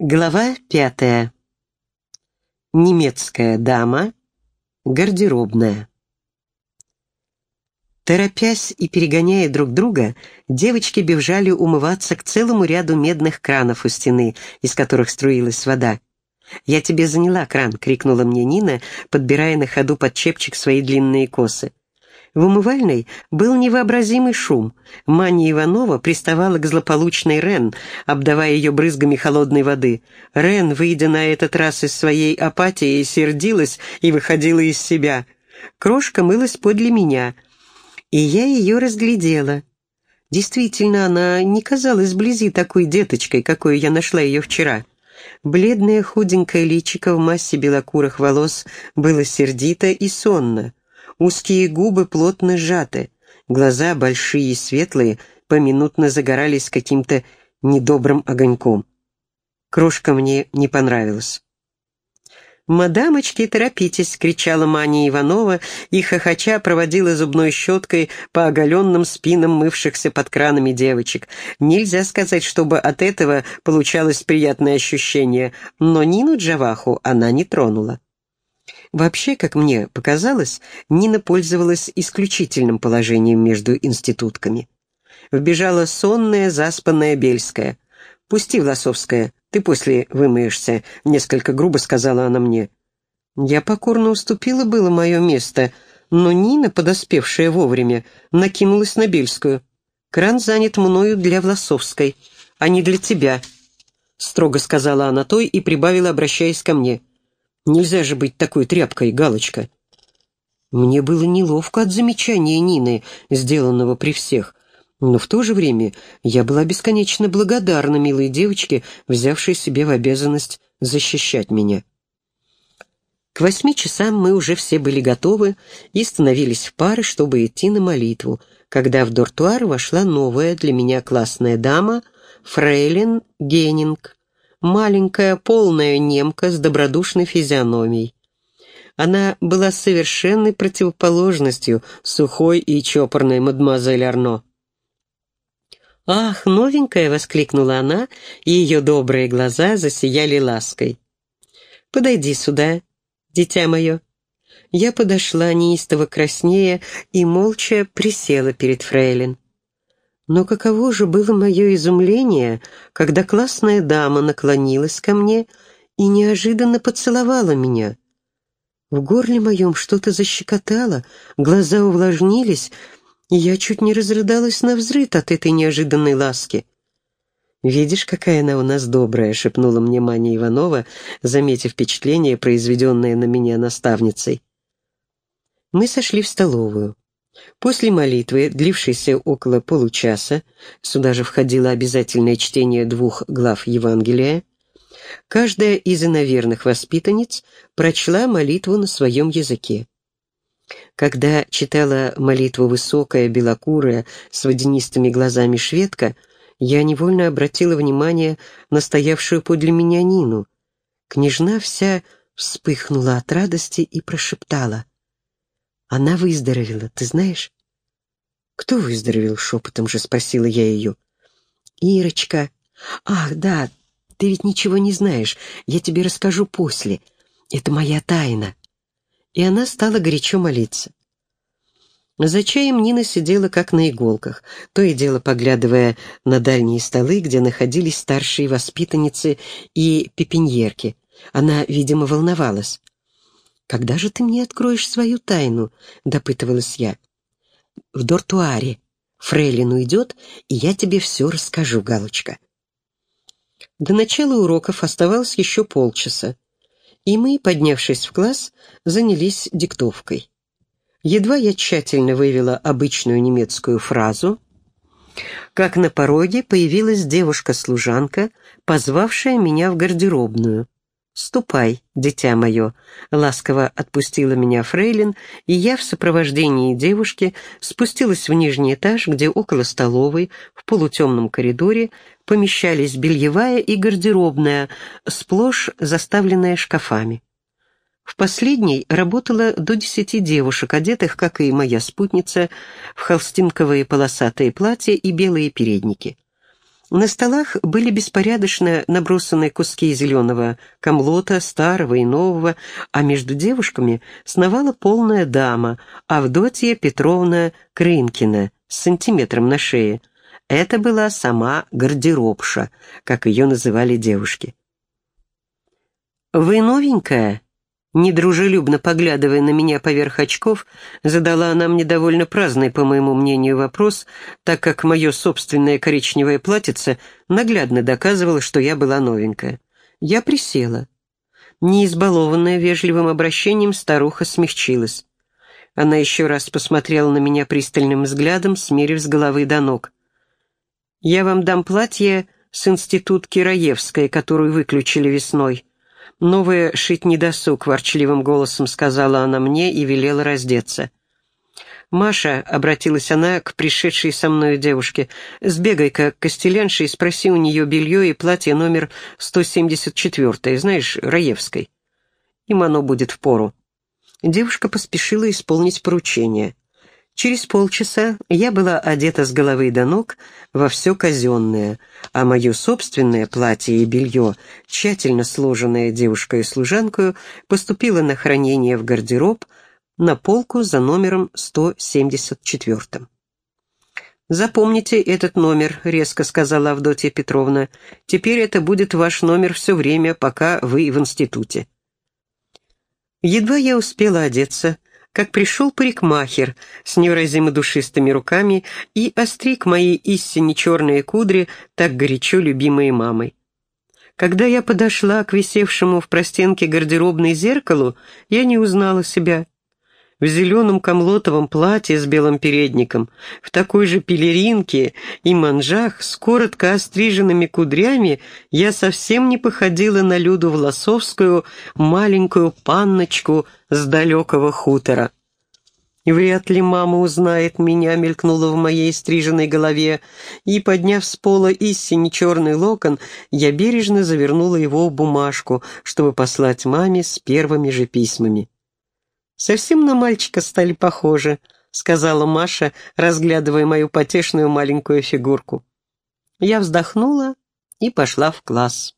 Глава пятая. Немецкая дама. Гардеробная. Торопясь и перегоняя друг друга, девочки бежали умываться к целому ряду медных кранов у стены, из которых струилась вода. «Я тебе заняла кран!» — крикнула мне Нина, подбирая на ходу под чепчик свои длинные косы. В умывальной был невообразимый шум. Маня Иванова приставала к злополучной Рен, обдавая ее брызгами холодной воды. Рен, выйдя на этот раз из своей апатии, сердилась и выходила из себя. Крошка мылась подле меня, и я ее разглядела. Действительно, она не казалась вблизи такой деточкой, какой я нашла ее вчера. Бледное худенькое личико в массе белокурых волос было сердито и сонно. Узкие губы плотно сжаты, глаза большие и светлые, поминутно загорались каким-то недобрым огоньком. Крошка мне не понравилась. «Мадамочки, торопитесь!» — кричала Маня Иванова и, хохоча, проводила зубной щеткой по оголенным спинам мывшихся под кранами девочек. Нельзя сказать, чтобы от этого получалось приятное ощущение, но Нину Джаваху она не тронула. Вообще, как мне показалось, Нина пользовалась исключительным положением между институтками. Вбежала сонная, заспанная Бельская. «Пусти, Власовская, ты после вымоешься», — несколько грубо сказала она мне. Я покорно уступила было мое место, но Нина, подоспевшая вовремя, накинулась на Бельскую. «Кран занят мною для Власовской, а не для тебя», — строго сказала она той и прибавила, обращаясь ко мне. Нельзя же быть такой тряпкой, галочка. Мне было неловко от замечания Нины, сделанного при всех, но в то же время я была бесконечно благодарна милой девочке, взявшей себе в обязанность защищать меня. К восьми часам мы уже все были готовы и становились в пары, чтобы идти на молитву, когда в дортуар вошла новая для меня классная дама, фрейлин Геннинг маленькая полная немка с добродушной физиономией. Она была совершенной противоположностью сухой и чопорной мадемуазель Арно. «Ах, новенькая!» — воскликнула она, и ее добрые глаза засияли лаской. «Подойди сюда, дитя мое». Я подошла неистово краснее и молча присела перед фрейлин. Но каково же было мое изумление, когда классная дама наклонилась ко мне и неожиданно поцеловала меня. В горле моем что-то защекотало, глаза увлажнились, и я чуть не разрыдалась на взрыд от этой неожиданной ласки. «Видишь, какая она у нас добрая», — шепнула мне Маня Иванова, заметив впечатление, произведенное на меня наставницей. Мы сошли в столовую. После молитвы, длившейся около получаса, сюда же входило обязательное чтение двух глав Евангелия, каждая из иноверных воспитанниц прочла молитву на своем языке. Когда читала молитву высокая, белокурая, с водянистыми глазами шведка, я невольно обратила внимание на стоявшую подле меня Нину. Княжна вся вспыхнула от радости и прошептала. Она выздоровела, ты знаешь?» «Кто выздоровел?» — шепотом же спросила я ее. «Ирочка. Ах, да, ты ведь ничего не знаешь. Я тебе расскажу после. Это моя тайна». И она стала горячо молиться. За чаем Нина сидела как на иголках, то и дело поглядывая на дальние столы, где находились старшие воспитанницы и пепеньерки. Она, видимо, волновалась. «Когда же ты мне откроешь свою тайну?» — допытывалась я. «В дортуаре. Фрейлин уйдет, и я тебе все расскажу, Галочка». До начала уроков оставалось еще полчаса, и мы, поднявшись в класс, занялись диктовкой. Едва я тщательно вывела обычную немецкую фразу, как на пороге появилась девушка-служанка, позвавшая меня в гардеробную. «Ступай, дитя мое», — ласково отпустила меня фрейлин, и я в сопровождении девушки спустилась в нижний этаж, где около столовой, в полутемном коридоре, помещались бельевая и гардеробная, сплошь заставленная шкафами. В последней работало до десяти девушек, одетых, как и моя спутница, в холстинковые полосатые платья и белые передники. На столах были беспорядочно набросаны куски зеленого комлота, старого и нового, а между девушками сновала полная дама, Авдотья Петровна Крынкина, с сантиметром на шее. Это была сама гардеробша, как ее называли девушки. «Вы новенькая?» Недружелюбно поглядывая на меня поверх очков, задала она мне довольно праздный, по моему мнению, вопрос, так как мое собственное коричневое платьице наглядно доказывало, что я была новенькая. Я присела. Не избалованная вежливым обращением, старуха смягчилась. Она еще раз посмотрела на меня пристальным взглядом, смерив с головы до ног. «Я вам дам платье с институтки Раевской, которую выключили весной. «Новое шить недосуг», — ворчливым голосом сказала она мне и велела раздеться. «Маша», — обратилась она к пришедшей со мной девушке, — «сбегай-ка к Костелянше и спроси у нее белье и платье номер 174, знаешь, Раевской. Им оно будет в пору». Девушка поспешила исполнить поручение. Через полчаса я была одета с головы до ног во все казенное, а мое собственное платье и белье, тщательно сложенное девушкой-служанкою, поступило на хранение в гардероб на полку за номером 174. «Запомните этот номер», — резко сказала Авдотья Петровна. «Теперь это будет ваш номер все время, пока вы в институте». Едва я успела одеться, как пришел парикмахер с невыразимо душистыми руками и остриг мои истинно черные кудри, так горячо любимые мамой. Когда я подошла к висевшему в простенке гардеробной зеркалу, я не узнала себя в зеленом комлотовом платье с белым передником, в такой же пелеринке и манжах с коротко остриженными кудрями я совсем не походила на Люду Власовскую, маленькую панночку с далекого хутора. «Вряд ли мама узнает меня», — мелькнула в моей стриженной голове, и, подняв с пола истинно черный локон, я бережно завернула его в бумажку, чтобы послать маме с первыми же письмами. «Совсем на мальчика стали похожи», — сказала Маша, разглядывая мою потешную маленькую фигурку. Я вздохнула и пошла в класс.